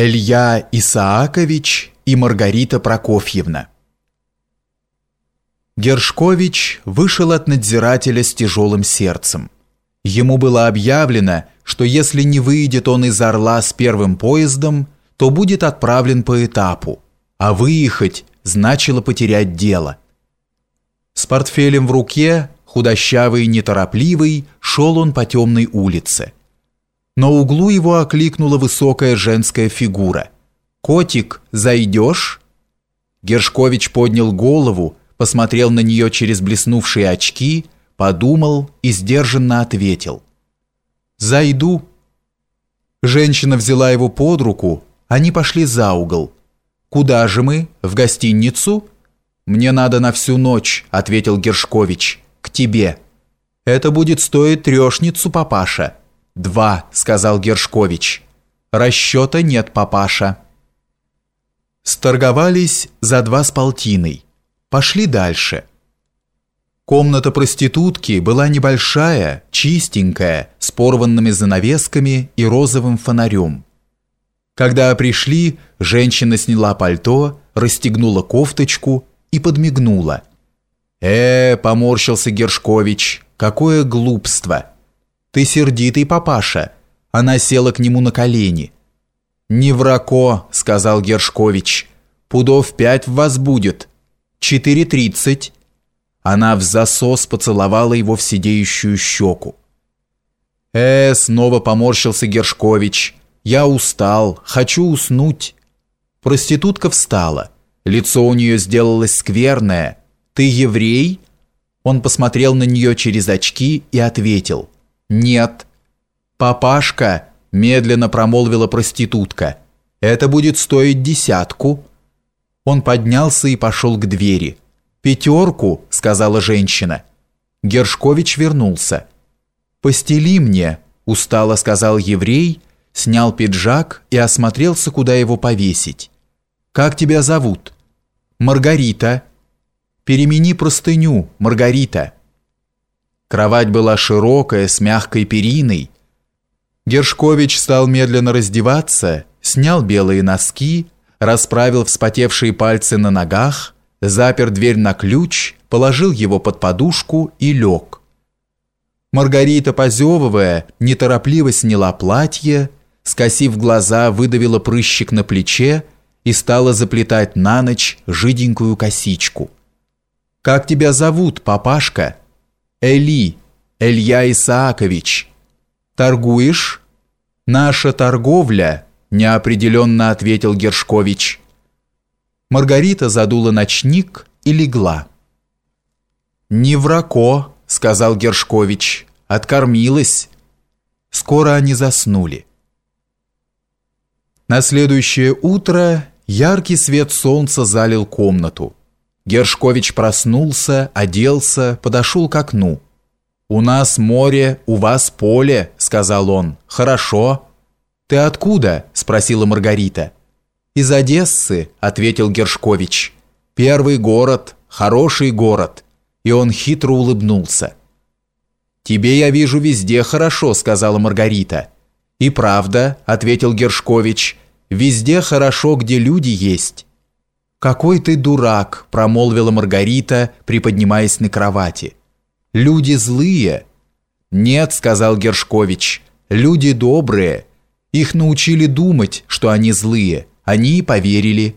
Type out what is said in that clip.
Илья Исаакович и Маргарита Прокофьевна. Гершкович вышел от надзирателя с тяжелым сердцем. Ему было объявлено, что если не выйдет он из Орла с первым поездом, то будет отправлен по этапу, а выехать значило потерять дело. С портфелем в руке, худощавый и неторопливый, шел он по темной улице. На углу его окликнула высокая женская фигура. «Котик, зайдешь?» Гершкович поднял голову, посмотрел на нее через блеснувшие очки, подумал и сдержанно ответил. «Зайду». Женщина взяла его под руку, они пошли за угол. «Куда же мы? В гостиницу?» «Мне надо на всю ночь», — ответил Гершкович. «К тебе». «Это будет стоить трешницу, папаша». «Два», — сказал Гершкович. «Расчета нет, папаша». Сторговались за два с полтиной. Пошли дальше. Комната проститутки была небольшая, чистенькая, с порванными занавесками и розовым фонарем. Когда пришли, женщина сняла пальто, расстегнула кофточку и подмигнула. «Э, — поморщился Гершкович, — какое глупство! Ты сердитый, папаша!» Она села к нему на колени. «Не врако», — сказал Гершкович, — «пудов пять в вас будет, Четыре тридцать. Она в засос поцеловала его в сидеющую щеку. «Э, снова поморщился Гершкович. Я устал, хочу уснуть». Проститутка встала. Лицо у нее сделалось скверное. «Ты еврей?» Он посмотрел на нее через очки и ответил. «Нет». «Папашка», – медленно промолвила проститутка, – «это будет стоить десятку». Он поднялся и пошел к двери. «Пятерку», — сказала женщина. Гершкович вернулся. «Постели мне», — устало сказал еврей, снял пиджак и осмотрелся, куда его повесить. «Как тебя зовут?» «Маргарита». «Перемени простыню, Маргарита». Кровать была широкая, с мягкой периной. Гершкович стал медленно раздеваться, снял белые носки, расправил вспотевшие пальцы на ногах, запер дверь на ключ, положил его под подушку и лег. Маргарита, позевывая, неторопливо сняла платье, скосив глаза, выдавила прыщик на плече и стала заплетать на ночь жиденькую косичку. «Как тебя зовут, папашка?» «Эли, Илья Исаакович». «Торгуешь?» «Наша торговля», неопределенно ответил Гершкович. Маргарита задула ночник и легла. «Не врако», — сказал Гершкович, — «откормилась». Скоро они заснули. На следующее утро яркий свет солнца залил комнату. Гершкович проснулся, оделся, подошел к окну. «У нас море, у вас поле», — сказал он. «Хорошо». «Ты откуда?» – спросила Маргарита. «Из Одессы», – ответил Гершкович. «Первый город, хороший город». И он хитро улыбнулся. «Тебе, я вижу, везде хорошо», – сказала Маргарита. «И правда», – ответил Гершкович, – «везде хорошо, где люди есть». «Какой ты дурак», – промолвила Маргарита, приподнимаясь на кровати. «Люди злые». «Нет», – сказал Гершкович, – «люди добрые». Их научили думать, что они злые. Они и поверили.